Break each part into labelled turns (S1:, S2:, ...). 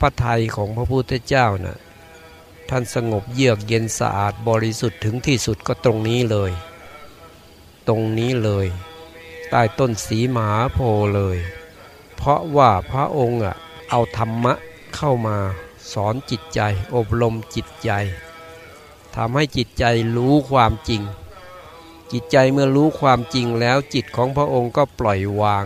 S1: พระทัยของพระพุทธเจ้านะ่ะท่านสงบเยือกเย็นสะอาดบริสุทธิ์ถึงที่สุดก็ตรงนี้เลย ตรงนี้เลย ใต้ต้นสีหมาโพเลย เพราะว่าพระองค์อะเอาธรรมะเข้ามาสอนจิตใจอบรมจิตใจทำให้จิตใจรู้ความจริง จิตใจเมื่อรู้ความจริงแล้วจิตของพระองค์ก็ปล่อยวาง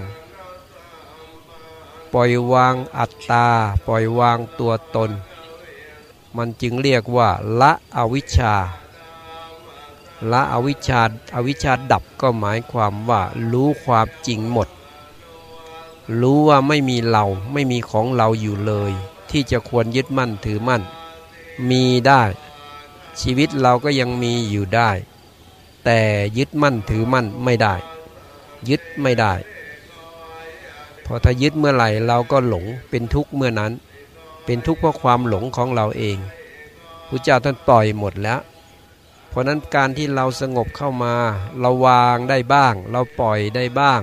S1: ปล่อยวางอัตตา ปล่อยวางตัวตน มันจึงเรียกว่า ละอวิชชา ละอวิชชาอาวิชชาดับก็หมายความว่า รู้ความจริงหมด รู้ว่าไม่มีเราไม่มีของเราอยู่เลย ที่จะควรยึดมั่นถือมั่น มีได้ ชีวิตเราก็ยังมีอยู่ได้ แต่ยึดมั่นถือมั่นไม่ได้ ยึดไม่ได้ พอถ้ายึดเมื่อไหร่เราก็หลงเป็นทุกข์เมื่อนั้น เป็นทุกข์เพราะความหลงของเราเองพระเจ้าท่านปล่อยหมดแล้ว เพราะนั้นการที่เราสงบเข้ามาเราวางได้บ้าง เราปล่อยได้บ้าง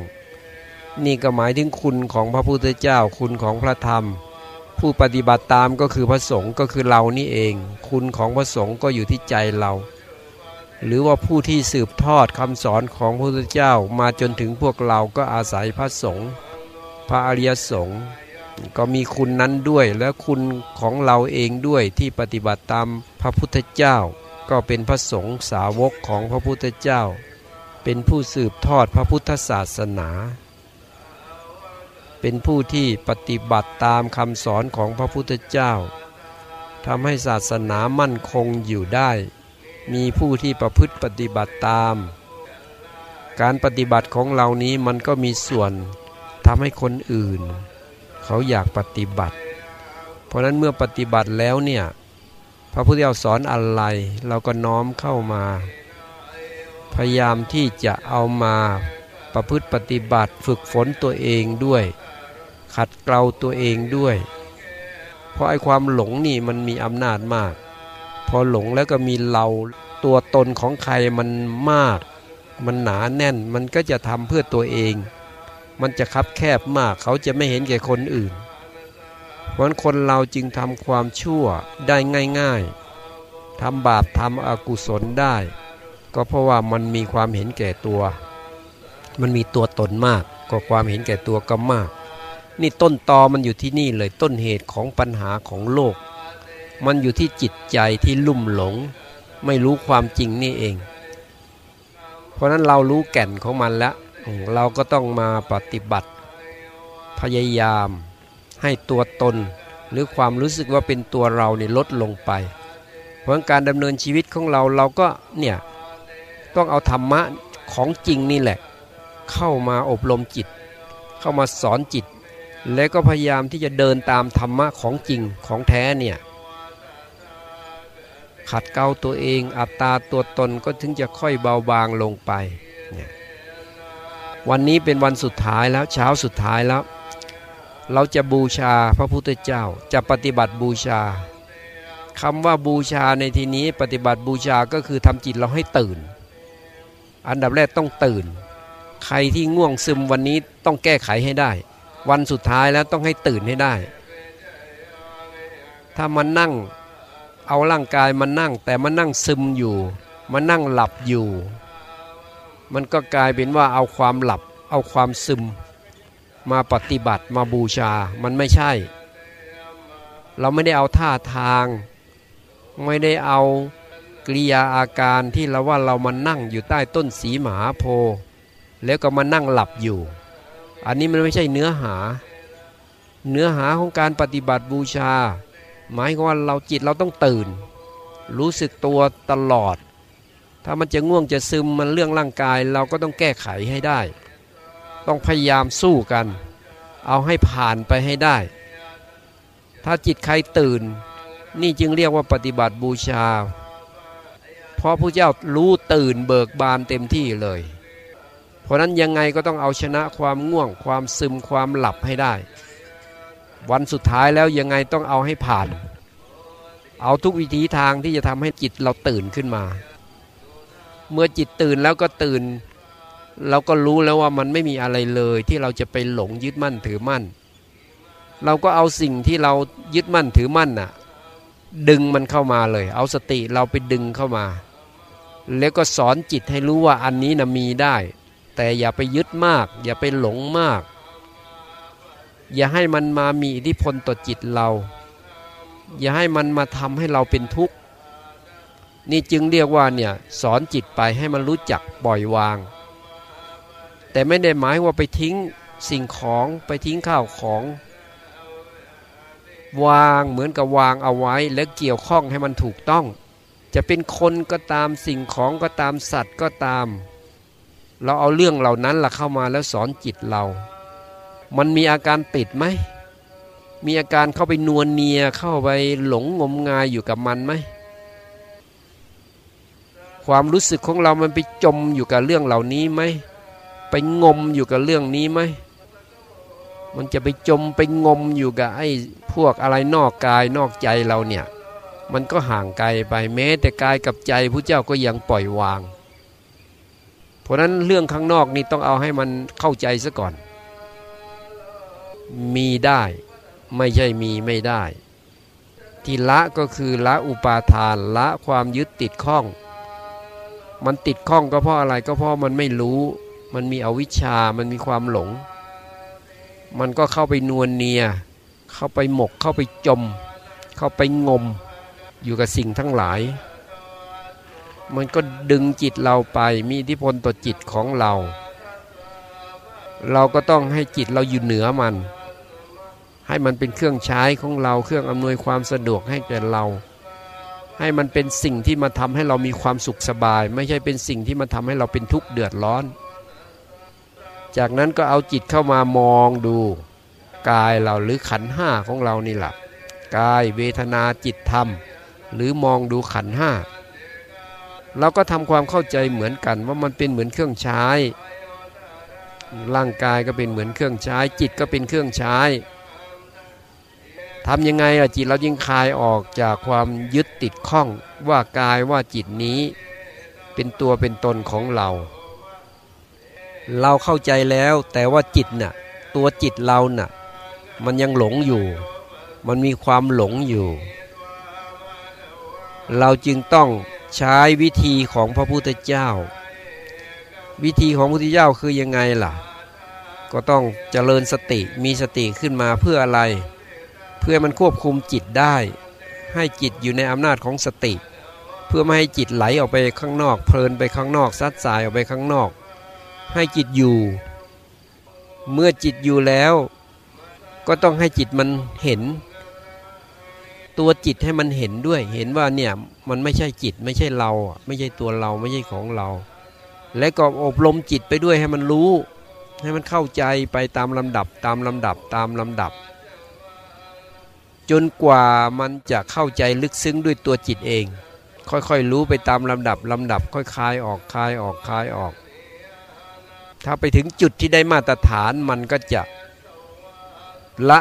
S1: นี่ก็หมายถึงคุณของพระพุทธเจ้าคุณของพระธรรม ผู้ปฏิบัติตามก็คือพระสงฆ์ก็คือเรานี่เอง คุณของพระสงฆ์ก็อยู่ที่ใจเราหรือว่าผู้ที่สืบทอดคำสอนของพระพุทธเจ้ามาจนถึงพวกเราก็อาศัยพระสงฆ์ พระอริยสงฆ์ก็มีคุณนั้นด้วยและคุณของเราเองด้วยที่ปฏิบัติตามพระพุทธเจ้า ก็เป็นพระสงฆ์สาวกของพระพุทธเจ้า เป็นผู้สืบทอดพระพุทธศาสนา เป็นผู้ที่ปฏิบัติตามคำสอนของพระพุทธเจ้าทำให้ศาสนามั่นคงอยู่ได้ มีผู้ที่ประพฤติปฏิบัติตาม การปฏิบัติของเรานี้มันก็มีส่วน ทำให้คนอื่น เขาอยากปฏิบัติ เพราะนั้นเมื่อปฏิบัติแล้วเนี่ยพระพุทธเจ้าสอนอะไร เราก็น้อมเข้ามา พยายามที่จะเอามาประพฤติปฏิบัติฝึกฝนตัวเองด้วย ขัดเกลาตัวเองด้วย เพราะไอ้ความหลงนี่มันมีอำนาจมาก พอหลงแล้วก็มีเราตัวตนของใครมันมาก มันหนาแน่นมันก็จะทำเพื่อตัวเอง มันจะคับแคบมากเขาจะไม่เห็นแก่คนอื่นเพราะคนเราจึงทำความชั่วได้ง่ายๆทำบาปทำอกุศลได้ ก็เพราะว่ามันมีความเห็นแก่ตัว มันมีตัวตนมากก็ความเห็นแก่ตัวก็มาก นี่ต้นตอมันอยู่ที่นี่เลยต้นเหตุของปัญหาของโลก มันอยู่ที่จิตใจที่ลุ่มหลง ไม่รู้ความจริงนี่เอง เพราะนั้นเรารู้แก่นของมันแล้ว เราก็ต้องมาปฏิบัติพยายามให้ตัวตน หรือความรู้สึกว่าเป็นตัวเราเนี่ยลดลงไป เพราะการดำเนินชีวิตของเราเราก็เนี่ยต้องเอาธรรมะของจริงนี่แหละ เข้ามาอบรมจิต เข้ามาสอนจิต แล้วก็พยายามที่จะเดินตามธรรมะของจริงของแท้เนี่ยขัดเกลาตัวเองอัตตาตัวตนก็ถึงจะค่อยเบาบางลงไป วันนี้เป็นวันสุดท้ายแล้วเช้าสุดท้ายแล้ว เราจะบูชาพระพุทธเจ้าจะปฏิบัติบูชาคำว่าบูชาในที่นี้ปฏิบัติบูชาก็คือทำจิตเราให้ตื่น อันดับแรกต้องตื่น ใครที่ง่วงซึมวันนี้ต้องแก้ไขให้ได้ วันสุดท้ายแล้วต้องให้ตื่นให้ได้ ถ้ามันนั่งเอาร่างกายมานั่ง แต่มานั่งซึมอยู่มานั่งหลับอยู่ มันก็กลายเป็นว่าเอาความหลับ เอาความซึม มาปฏิบัติมาบูชา มันไม่ใช่ เราไม่ได้เอาท่าทาง ไม่ได้เอากริยาอาการที่เราว่าเรามานั่งอยู่ใต้ต้นสีหมาโพ แล้วก็มานั่งหลับอยู่ อันนี้มันไม่ใช่เนื้อหา เนื้อหาของการปฏิบัติบูชา หมายความว่าเราจิตเราต้องตื่น รู้สึกตัวตลอด ถ้ามันจะง่วงจะซึมมันเรื่องร่างกายเราก็ต้องแก้ไขให้ได้ ต้องพยายามสู้กัน เอาให้ผ่านไปให้ได้ ถ้าจิตใครตื่น นี่จึงเรียกว่าปฏิบัติบูชา เพราะพระเจ้ารู้ตื่นเบิกบานเต็มที่เลย เพราะนั้นยังไงก็ต้องเอาชนะความง่วง ความซึมความหลับให้ได้ วันสุดท้ายแล้วยังไงต้องเอาให้ผ่าน เอาทุกวิธีทางที่จะทำให้จิตเราตื่นขึ้นมา เมื่อจิตตื่นแล้วก็ตื่น เราก็รู้แล้วว่ามันไม่มีอะไรเลยที่เราจะไปหลงยึดมั่นถือมั่น เราก็เอาสิ่งที่เรายึดมั่นถือมั่นน่ะดึงมันเข้ามาเลย เอาสติเราไปดึงเข้ามา แล้วก็สอนจิตให้รู้ว่าอันนี้นะมีได้ แต่อย่าไปยึดมาก อย่าไปหลงมาก อย่าให้มันมามีอิทธิพลต่อจิตเรา อย่าให้มันมาทำให้เราเป็นทุกข์ นี่จึงเรียกว่าเนี่ยสอนจิตไปให้มันรู้จักปล่อยวาง แต่ไม่ได้หมายว่าไปทิ้งสิ่งของไปทิ้งข้าวของ วางเหมือนกับวางเอาไว้และเกี่ยวข้องให้มันถูกต้อง จะเป็นคนก็ตามสิ่งของก็ตามสัตว์ก็ตาม เราเอาเรื่องเหล่านั้นล่ะเข้ามาแล้วสอนจิตเรา มันมีอาการติดไหมมีอาการเข้าไปนวลเนียเข้าไปหลงงมงายอยู่กับมันไหม ความรู้สึกของเรามันไปจมอยู่กับเรื่องเหล่านี้ไหมไปงมอยู่กับเรื่องนี้ไหมมันจะไปจมไปงมอยู่กับไอ้พวกอะไรนอกกายนอกใจเราเนี่ย มันก็ห่างไกลไปแม้ แต่กายกับใจพระเจ้าก็ยังปล่อยวาง เพราะนั้นเรื่องข้างนอกนี่ต้องเอาให้มันเข้าใจซะก่อน มีได้ไม่ใช่มีไม่ได้ ที่ละก็คือละอุปาทานละความยึดติดข้อง มันติดข้องก็เพราะอะไรก็เพราะมันไม่รู้ มันมีอวิชชา มันมีความหลง มันก็เข้าไปนวลเนีย เข้าไปหมก เข้าไปจม เข้าไปงม อยู่กับสิ่งทั้งหลาย มันก็ดึงจิตเราไปมีอิทธิพลต่อจิตของเรา เราก็ต้องให้จิตเราอยู่เหนือมัน ให้มันเป็นเครื่องใช้ของเรา เครื่องอำนวยความสะดวกให้แก่เรา ให้มันเป็นสิ่งที่มาทำให้เรามีความสุขสบาย ไม่ใช่เป็นสิ่งที่มาทำให้เราเป็นทุกข์เดือดร้อน จากนั้นก็เอาจิตเข้ามามองดูกายเราหรือขันห้าของเรานี่แหละกายเวทนาจิตธรรม หรือมองดูขันห้าเราก็ทำความเข้าใจเหมือนกันว่ามันเป็นเหมือนเครื่องใช้ ร่างกายก็เป็นเหมือนเครื่องใช้ จิตก็เป็นเครื่องใช้ ทำยังไงล่ะจิตเรายิ่งคลายออกจากความยึดติดข้องว่ากายว่าจิตนี้เป็นตัวเป็นตนของเรา เราเข้าใจแล้วแต่ว่าจิตน่ะตัวจิตเราน่ะมันยังหลงอยู่ มันมีความหลงอยู่ เราจึงต้องใช้วิธีของพระพุทธเจ้า วิธีของพระพุทธเจ้าคือยังไงล่ะ ก็ต้องเจริญสติมีสติขึ้นมาเพื่ออะไร เพื่อมันควบคุมจิตได้ ให้จิตอยู่ในอำนาจของสติ เพื่อไม่ให้จิตไหลออกไปข้างนอก เพลินไปข้างนอกซัดสายออกไปข้างนอก ให้จิตอยู่ เมื่อจิตอยู่แล้ว ก็ต้องให้จิตมันเห็น ตัวจิตให้มันเห็นด้วย เห็นว่าเนี่ยมันไม่ใช่จิตไม่ใช่เรา ไม่ใช่ตัวเราไม่ใช่ของเรา และก็อบรมจิตไปด้วยให้มันรู้ ให้มันเข้าใจไปตามลำดับตามลำดับตามลำดับ จนกว่ามันจะเข้าใจลึกซึ้งด้วยตัวจิตเอง ค่อยๆรู้ไปตามลำดับลำดับค่อยคลายออกคลายออกคลายออก ถ้าไปถึงจุดที่ได้มาตรฐานมันก็จะละ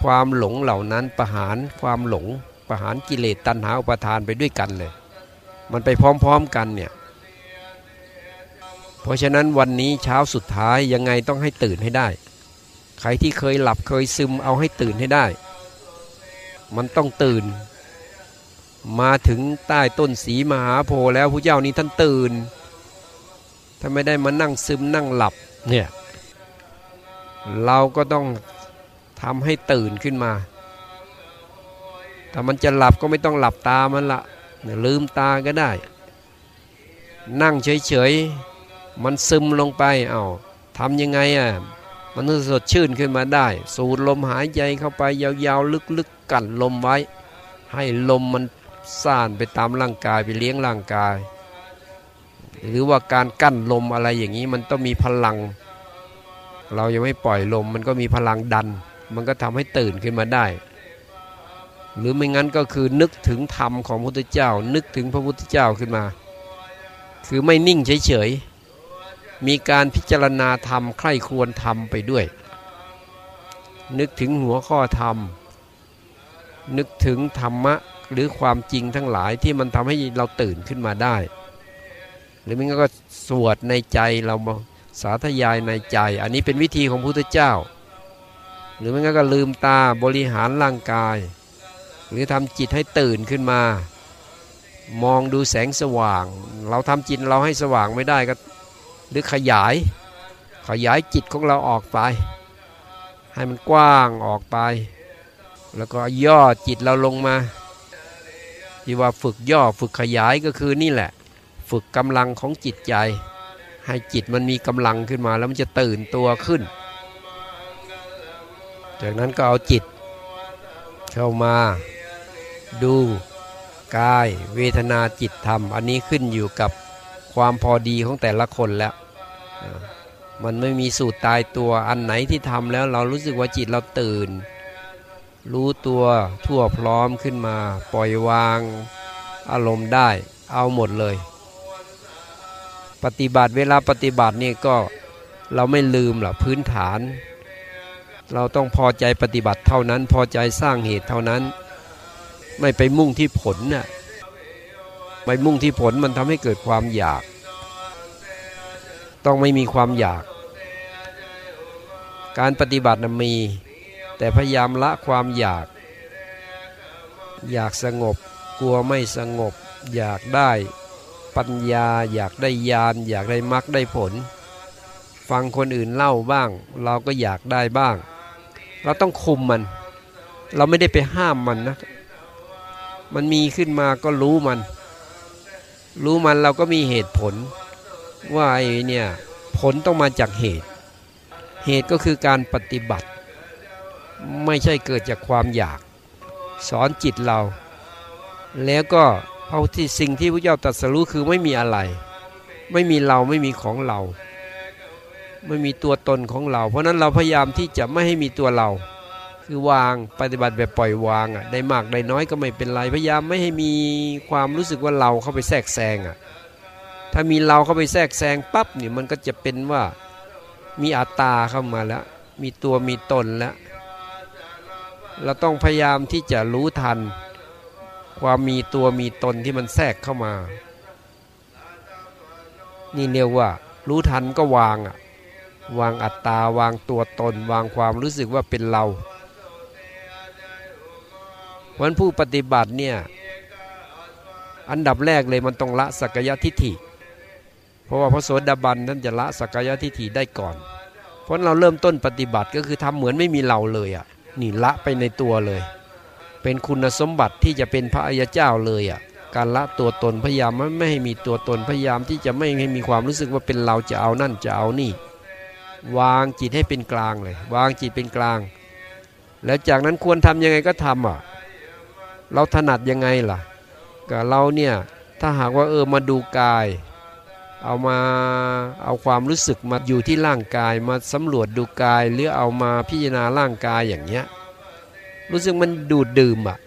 S1: ความหลงเหล่านั้นประหารความหลงประหารกิเลสตัณหาอุปทานไปด้วยกันเลย มันไปพร้อมๆกันเนี่ย เพราะฉะนั้นวันนี้เช้าสุดท้ายยังไงต้องให้ตื่นให้ได้ ใครที่เคยหลับเคยซึมเอาให้ตื่นให้ได้ มันต้องตื่น มาถึงใต้ต้นสีมหาโพธิ์แล้วพระเจ้านี้ท่านตื่นถ้าไม่ได้มานั่งซึมนั่งหลับเนี่ยเราก็ต้องทำให้ตื่นขึ้นมาถ้ามันจะหลับก็ไม่ต้องหลับตามันละลืมตาก็ได้ นั่งเฉยๆ มันซึมลงไป เอา้าทำยังไงอะ มันจะสดชื่นขึ้นมาได้ สูดลมหายใจเข้าไปยาวๆ ลึกๆ กั้นลมไว้ ให้ลมมันซ่านไปตามร่างกายไปเลี้ยงร่างกาย หรือว่าการกั้นลมอะไรอย่างนี้มันต้องมีพลัง เรายังไม่ปล่อยลมมันก็มีพลังดัน มันก็ทำให้ตื่นขึ้นมาได้ หรือไม่งั้นก็คือนึกถึงธรรมของพระพุทธเจ้า นึกถึงพระพุทธเจ้าขึ้นมา คือไม่นิ่งเฉยๆมีการพิจารณาธรรมใคร่ควรธรรมไปด้วย นึกถึงหัวข้อธรรม นึกถึงธรรมะหรือความจริงทั้งหลายที่มันทำให้เราตื่นขึ้นมาได้ หรือไม่งั้นก็สวดในใจเราสาธยายในใจ อันนี้เป็นวิธีของพุทธเจ้า หรือไม่งั้นก็ลืมตาบริหารร่างกาย หรือทำจิตให้ตื่นขึ้นมา มองดูแสงสว่าง เราทำจิตเราให้สว่างไม่ได้ก็หรือขยาย ขยายจิตของเราออกไป ให้มันกว้างออกไป แล้วก็ย่อจิตเราลงมา ที่ว่าฝึกย่อฝึกขยายก็คือนี่แหละ ฝึกกำลังของจิตใจ ให้จิตมันมีกำลังขึ้นมาแล้วมันจะตื่นตัวขึ้น จากนั้นก็เอาจิต เข้ามา ดูกายเวทนาจิตธรรม อันนี้ขึ้นอยู่กับความพอดีของแต่ละคนแล้วมันไม่มีสูตรตายตัวอันไหนที่ทำแล้วเรารู้สึกว่าจิตเราตื่น รู้ตัวทั่วพร้อมขึ้นมา ปล่อยวาง อารมณ์ได้เอาหมดเลย ปฏิบัติเวลาปฏิบัตินี่ก็เราไม่ลืมหรอพื้นฐาน เราต้องพอใจปฏิบัติเท่านั้น พอใจสร้างเหตุเท่านั้น ไม่ไปมุ่งที่ผลน่ะไปมุ่งที่ผลมันทำให้เกิดความอยาก ต้องไม่มีความอยาก การปฏิบัตินะมี แต่พยายามละความอยาก อยากสงบ กลัวไม่สงบ อยากได้ปัญญา อยากได้ญาณอยากได้มรรคได้ผล ฟังคนอื่นเล่าบ้าง เราก็อยากได้บ้าง เราต้องคุมมัน เราไม่ได้ไปห้ามมันนะมันมีขึ้นมาก็รู้มัน รู้มันเราก็มีเหตุผล ว่าไอ้เนี่ยผลต้องมาจากเหตุ เหตุก็คือการปฏิบัติ ไม่ใช่เกิดจากความอยาก สอนจิตเรา แล้วก็เอาที่สิ่งที่พระเจ้าตรัสรู้คือไม่มีอะไร ไม่มีเราไม่มีของเรา ไม่มีตัวตนของเรา เพราะนั้นเราพยายามที่จะไม่ให้มีตัวเรา คือวางปฏิบัติแบบปล่อยวางอะได้มากได้น้อยก็ไม่เป็นไรพยายามไม่ให้มีความรู้สึกว่าเราเข้าไปแทรกแซงอะถ้ามีเราเข้าไปแทรกแซงปั๊บเนี่ยมันก็จะเป็นว่ามีอัตตาเข้ามาแล้ว มีตัวมีตนแล้ว เราต้องพยายามที่จะรู้ทัน ความมีตัวมีตนที่มันแทรกเข้ามา นี่เรียกว่า รู้ทันก็วางอะวางอัตตาวางตัวตน วางความรู้สึกว่าเป็นเราวันผู้ปฏิบัติเนี่ยอันดับแรกเลยมันต้องละสักยะทิฏฐิ เพราะว่าพระโสดาบันท่านจะละสักยะทิฏฐิได้ก่อน เพราะเราเริ่มต้นปฏิบัติก็คือทำเหมือนไม่มีเราเลยอะ นี่ละไปในตัวเลย เป็นคุณสมบัติที่จะเป็นพระอริยเจ้าเลยอะการละตัวตนพยายามไม่ให้มีตัวตนพยายามที่จะไม่ให้มีความรู้สึกว่าเป็นเราจะเอานั่นจะเอานี่ วางจิตให้เป็นกลางเลย วางจิตเป็นกลาง แล้วจากนั้นควรทำยังไงก็ทำอะเราถนัดยังไงล่ะกับเราเนี่ยถ้าหากว่าเออมาดูกาย เอามาเอาความรู้สึกมาอยู่ที่ร่างกายมาสำรวจดูกาย หรือเอามาพิจารณาร่างกายอย่างเงี้ยรู้สึกมันดูดดื่มอะ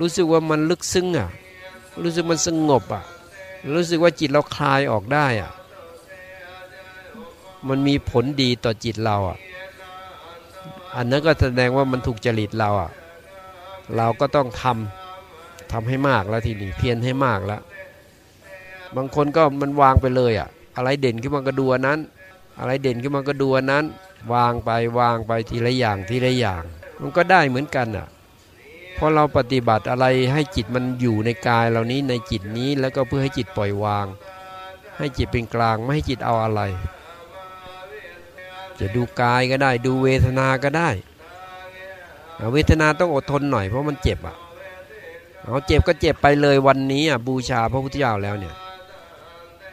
S1: รู้สึกว่ามันลึกซึ้งอะรู้สึกมันสงบอะรู้สึกว่าจิตเราคลายออกได้อะมันมีผลดีต่อจิตเราอะอันนั้นก็แสดงว่ามันถูกจริตเราอะเราก็ต้องทำทำให้มากแล้วทีนี้เพียรให้มากแล้ว บางคนก็มันวางไปเลยอะอะไรเด่นขึ้นมาก็ดูอันนั้น อะไรเด่นขึ้นมาก็ดูอันนั้น วางไปวางไปทีละอย่างทีละอย่าง มันก็ได้เหมือนกันอะพอเราปฏิบัติอะไรให้จิตมันอยู่ในกายเหล่านี้ในจิตนี้แล้วก็เพื่อให้จิตปล่อยวาง ให้จิตเป็นกลางไม่ให้จิตเอาอะไร จะดูกายก็ได้ดูเวทนาก็ได้เวทนาต้องอดทนหน่อยเพราะมันเจ็บอะเอาเจ็บก็เจ็บไปเลยวันนี้อะบูชาพระพุทธเจ้าแล้วเนี่ย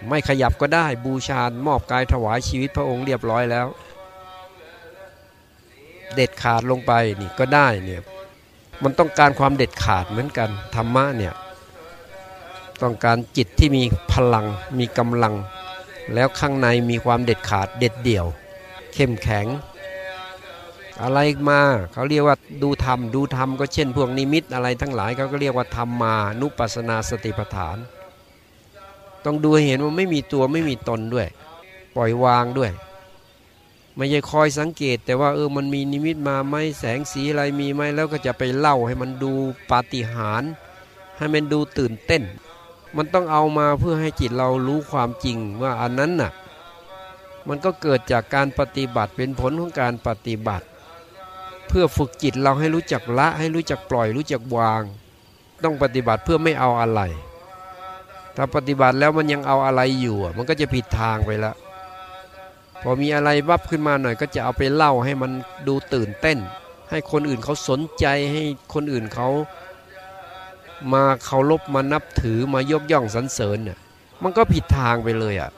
S1: ไม่ขยับก็ได้บูชามอบกายถวายชีวิตพระองค์เรียบร้อยแล้ว เด็ดขาดลงไปนี่ก็ได้เนี่ยมันต้องการความเด็ดขาดเหมือนกันธรรมะเนี่ยต้องการจิตที่มีพลังมีกำลัง แล้วข้างในมีความเด็ดขาดเด็ดเดี่ยว เข้มแข็ง อะไรมาเขาเรียกว่าดูธรรมดูธรรมก็เช่นพวกนิมิตอะไรทั้งหลายเขาก็เรียกว่าธรรมมานุปัสนาสติปัฏฐาน ต้องดูเห็นว่าไม่มีตัวไม่มีตนด้วย ปล่อยวางด้วย ไม่ใช่คอยสังเกต แต่ว่าเออมันมีนิมิตมาไหมแสงสีอะไรมีไหมแล้วก็จะไปเล่าให้มันดูปาฏิหาริย์ให้มันดูตื่นเต้น มันต้องเอามาเพื่อให้จิตเรารู้ความจริงว่าอันนั้นน่ะ มันก็เกิดจากการปฏิบัติเป็นผลของการปฏิบัติ เพื่อฝึกจิตเราให้รู้จักละ ให้รู้จักปล่อยรู้จักวาง ต้องปฏิบัติเพื่อไม่เอาอะไร ถ้าปฏิบัติแล้วมันยังเอาอะไรอยู่มันก็จะผิดทางไปแล้วพอมีอะไรวับขึ้นมาหน่อย ก็จะเอาไปเล่าให้มันดูตื่นเต้น ให้คนอื่นเขาสนใจให้คนอื่นเขามาเคารพมานับถือมายกย่องสรรเสริญเนี่ยมันก็ผิดทางไปเลยอะ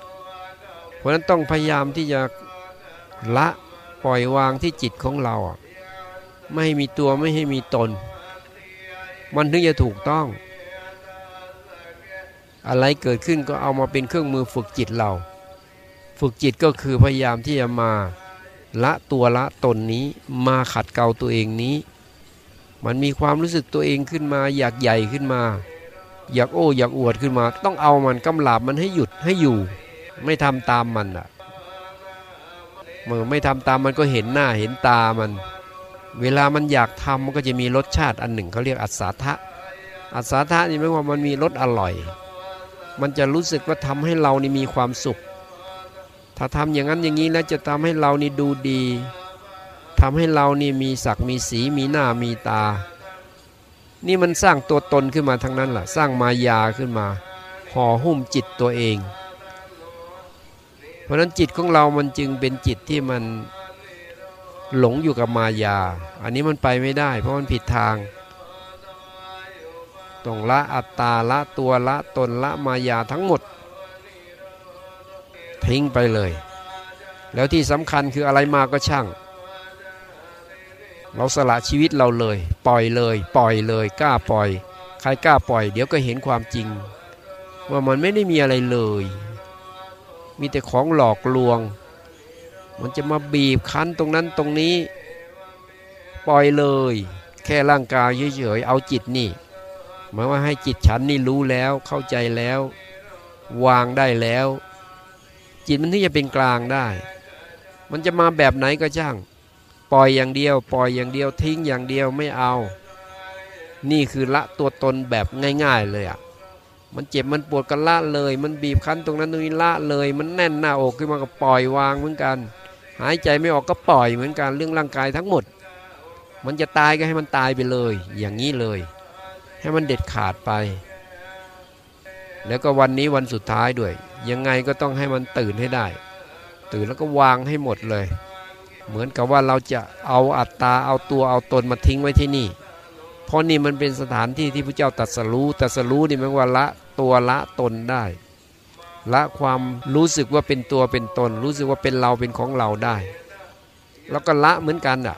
S1: เพราะฉะนั้นต้องพยายามที่จะละปล่อยวางที่จิตของเรา ไม่ให้มีตัวไม่ให้มีตน มันถึงจะถูกต้อง อะไรเกิดขึ้นก็เอามาเป็นเครื่องมือฝึกจิตเรา ฝึกจิตก็คือพยายามที่จะมาละตัวละตนนี้มาขัดเกลาตัวเองนี้ มันมีความรู้สึกตัวเองขึ้นมาอยากใหญ่ขึ้นมา อยากโอ้อยากอวดขึ้นมา ต้องเอามันกำลาบมันให้หยุดให้อยู่ ไม่ทำตามมันอะเมื่อไม่ทำตามมันก็เห็นหน้าเห็นตามัน เวลามันอยากทำมันก็จะมีรสชาติอันหนึ่งเขาเรียกอัศทะอัศทะนี่หมายความว่ามันมีรสอร่อย มันจะรู้สึกว่าทำให้เรานี่มีความสุข ถ้าทำอย่างนั้นอย่างนี้แล้วจะทำให้เรานี่ดูดีทำให้เรานี่มีศักดิ์มีสีมีหน้ามีตา นี่มันสร้างตัวตนขึ้นมาทั้งนั้นแหละสร้างมายาขึ้นมาห่อหุ้มจิตตัวเอง เพราะฉะนั้นจิตของเรามันจึงเป็นจิตที่มันหลงอยู่กับมายา อันนี้มันไปไม่ได้ เพราะมันผิดทาง ต้องละอัตตาละตัวละตนละมายาทั้งหมด ทิ้งไปเลย แล้วที่สำคัญคืออะไรมาก็ช่าง เราสละชีวิตเราเลย ปล่อยเลย ปล่อยเลย กล้าปล่อย ใครกล้าปล่อย เดี๋ยวก็เห็นความจริง ว่ามันไม่ได้มีอะไรเลย มีแต่ของหลอกลวง มันจะมาบีบคั้นตรงนั้นตรงนี้ ปล่อยเลย แค่ร่างกายเฉยๆเอาจิตนี่ หมายว่าให้จิตฉันนี่รู้แล้วเข้าใจแล้ว วางได้แล้ว จิตมันที่จะเป็นกลางได้ มันจะมาแบบไหนก็ช่าง ปล่อยอย่างเดียว ปล่อยอย่างเดียวทิ้งอย่างเดียวไม่เอา นี่คือละตัวตนแบบง่ายๆเลยอะมันเจ็บมันปวดก็ละเลย มันบีบคั้นตรงนั้นตรงนี้ละเลย มันแน่นหน้าอกขึ้นมาก็ปล่อยวางเหมือนกัน หายใจไม่ออกก็ปล่อยเหมือนกันเรื่องร่างกายทั้งหมด มันจะตายก็ให้มันตายไปเลย อย่างนี้เลย ให้มันเด็ดขาดไป แล้วก็วันนี้วันสุดท้ายด้วย ยังไงก็ต้องให้มันตื่นให้ได้ ตื่นแล้วก็วางให้หมดเลย เหมือนกับว่าเราจะเอาอัตตาเอาตัวเอาตนมาทิ้งไว้ที่นี่ เพราะนี่มันเป็นสถานที่ที่พระเจ้าตรัสรู้ตรัสรู้นี่หมายว่าละตัวละตนได้ ละความรู้สึกว่าเป็นตัวเป็นตน รู้สึกว่าเป็นเราเป็นของเราได้ แล้วก็ละเหมือนกันอะ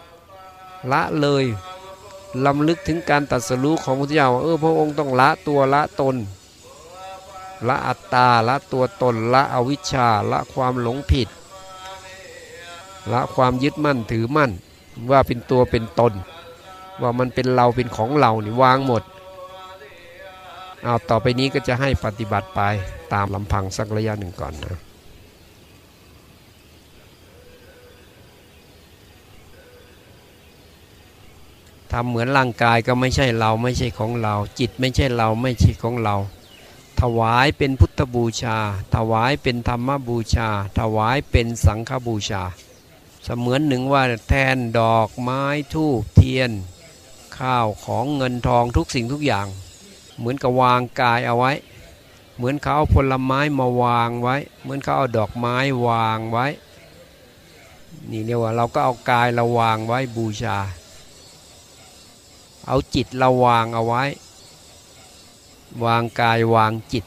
S1: ละเลย ลำลึกถึงการตรัสรู้ของพระเจ้าเออพระองค์ต้องละตัวละตน ละอัตตาละตัวตนละอวิชชาละความหลงผิด ละความยึดมั่นถือมั่น ว่าเป็นตัวเป็นตน ว่ามันเป็นเราเป็นของเรานี่วางหมดเอาต่อไปนี้ก็จะให้ปฏิบัติไปตามลำพังสักระยะหนึ่งก่อนนะ ทำเหมือนร่างกายก็ไม่ใช่เราไม่ใช่ของเรา จิตไม่ใช่เราไม่ใช่ของเรา ถวายเป็นพุทธบูชา ถวายเป็นธรรมบูชา ถวายเป็นสังฆบูชา เสมือนหนึ่งว่าแทนดอกไม้ทูบเทียน ข้าวของเงินทองทุกสิ่งทุกอย่าง เหมือนกับวางกายเอาไว้ เหมือนเขาเอาผลไม้มาวางไว้ เหมือนเขาเอาดอกไม้วางไว้ นี่เรียกว่าเราก็เอากายเราวางไว้บูชา เอาจิตเราวางเอาไว้ วางกายวางจิต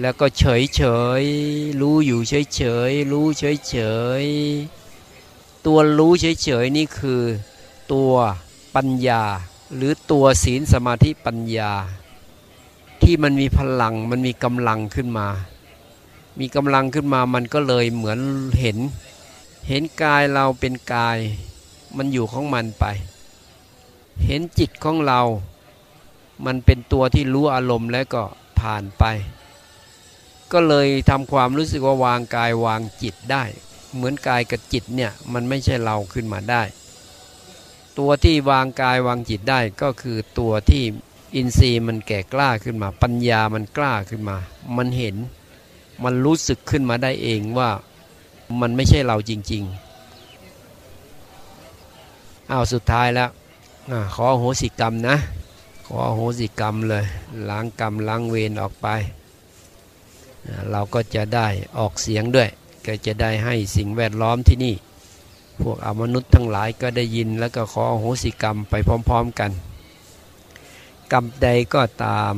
S1: แล้วก็เฉยเฉยรู้อยู่เฉยเฉยรู้เฉยเฉยตัวรู้เฉยเฉยนี่คือตัวปัญญา หรือตัวศีลสมาธิปัญญา ที่มันมีพลังมันมีกำลังขึ้นมา มีกำลังขึ้นมามันก็เลยเหมือนเห็น เห็นกายเราเป็นกาย มันอยู่ของมันไป เห็นจิตของเรา มันเป็นตัวที่รู้อารมณ์แล้วก็ผ่านไป ก็เลยทำความรู้สึกว่าวางกายวางจิตได้ เหมือนกายกับจิตเนี่ยมันไม่ใช่เราขึ้นมาได้ ตัวที่วางกายวางจิตได้ก็คือตัวที่อินทรีย์มันแก่กล้าขึ้นมา ปัญญามันกล้าขึ้นมา มันเห็น มันรู้สึกขึ้นมาได้เองว่ามันไม่ใช่เราจริง ๆ อ้าวสุดท้ายแล้ว ขออโหสิกรรมนะขออโหสิกรรมเลยล้างกรรมล้างเวรออกไปเราก็จะได้ออกเสียงด้วย ก็จะได้ให้สิ่งแวดล้อมที่นี่ พวกอมนุษย์ทั้งหลายก็ได้ยินแล้วก็ขออโหสิกรรมไปพร้อมๆกัน กรรมใดก็ตาม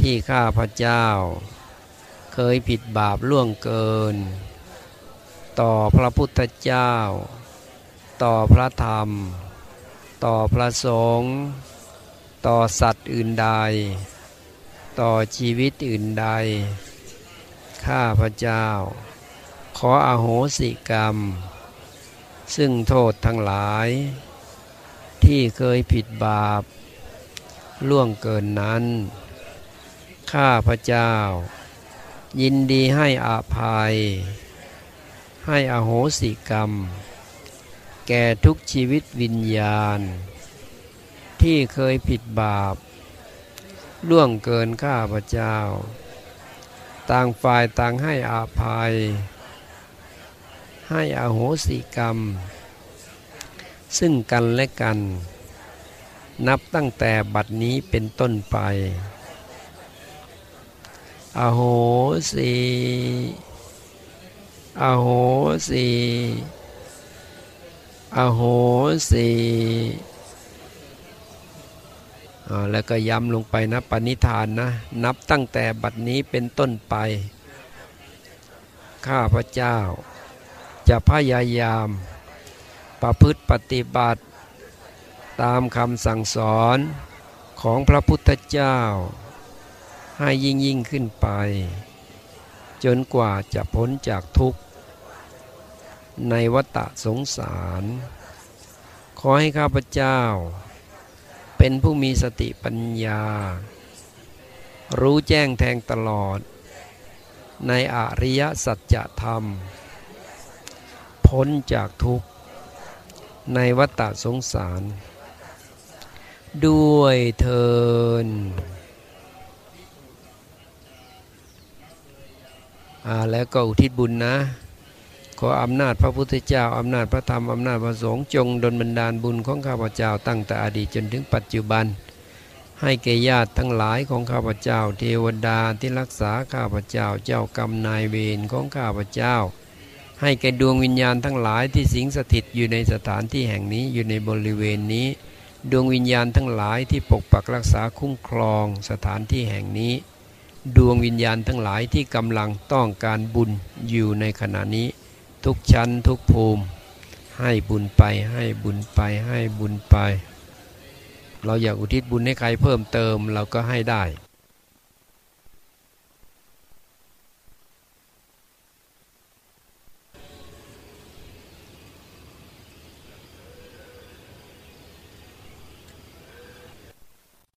S1: ที่ข้าพเจ้า เคยผิดบาปล่วงเกิน ต่อพระพุทธเจ้า ต่อพระธรรม ต่อพระสงฆ์ต่อสัตว์อื่นใด ต่อชีวิตอื่นใด ข้าพเจ้า ขออโหสิกรรม ซึ่งโทษทั้งหลาย ที่เคยผิดบาป ล่วงเกินนั้น ข้าพเจ้า ยินดีให้อภัย ให้อโหสิกรรม แก่ทุกชีวิตวิญญาณ ที่เคยผิดบาป ล่วงเกินข้าพเจ้า ต่างฝ่ายต่างให้อภัย ให้อโหสิกรรม ซึ่งกันและกัน นับตั้งแต่บัดนี้เป็นต้นไป อโหสิอโหสิ อโหสิอ่าแล้วก็ย้ำลงไปนะปณิธานนะนับตั้งแต่บัดนี้เป็นต้นไป ข้าพระเจ้า จะพยายาม ประพฤติปฏิบัติ ตามคำสั่งสอนของพระพุทธเจ้า ให้ยิ่งยิ่งขึ้นไป จนกว่าจะพ้นจากทุกข์ ในวัฏสงสาร ขอให้ข้าพเจ้า เป็นผู้มีสติปัญญา รู้แจ้งแทงตลอด ในอริยสัจธรรม พ้นจากทุกข์ ในวัฏสงสาร ด้วยเทินอ่าแล้วก็อุทิศบุญนะ ขออำนาจพระพุทธเจ้าอำนาจพระธรรมอำนาจพระสงฆ์จงดลบันดาลบุญของข้าพเจ้าตั้งแต่อดีตจนถึงปัจจุบัน ให้แก่ญาติทั้งหลายของข้าพเจ้า เทวดาที่รักษาข้าพเจ้าเจ้ากรรมนายเวรของข้าพเจ้า ให้แก่ดวงวิญญาณทั้งหลายที่สิงสถิตอยู่ในสถานที่แห่งนี้อยู่ในบริเวณนี้ ดวงวิญญาณทั้งหลายที่ปกปักรักษาคุ้มครองสถานที่แห่งนี้ ดวงวิญญาณทั้งหลายที่กำลังต้องการบุญอยู่ในขณะนี้ ทุกชั้นทุกภูมิ ให้บุญไปให้บุญไปให้บุญไป เราอยากอุทิศบุญให้ใครเพิ่มเติมเราก็ให้ได้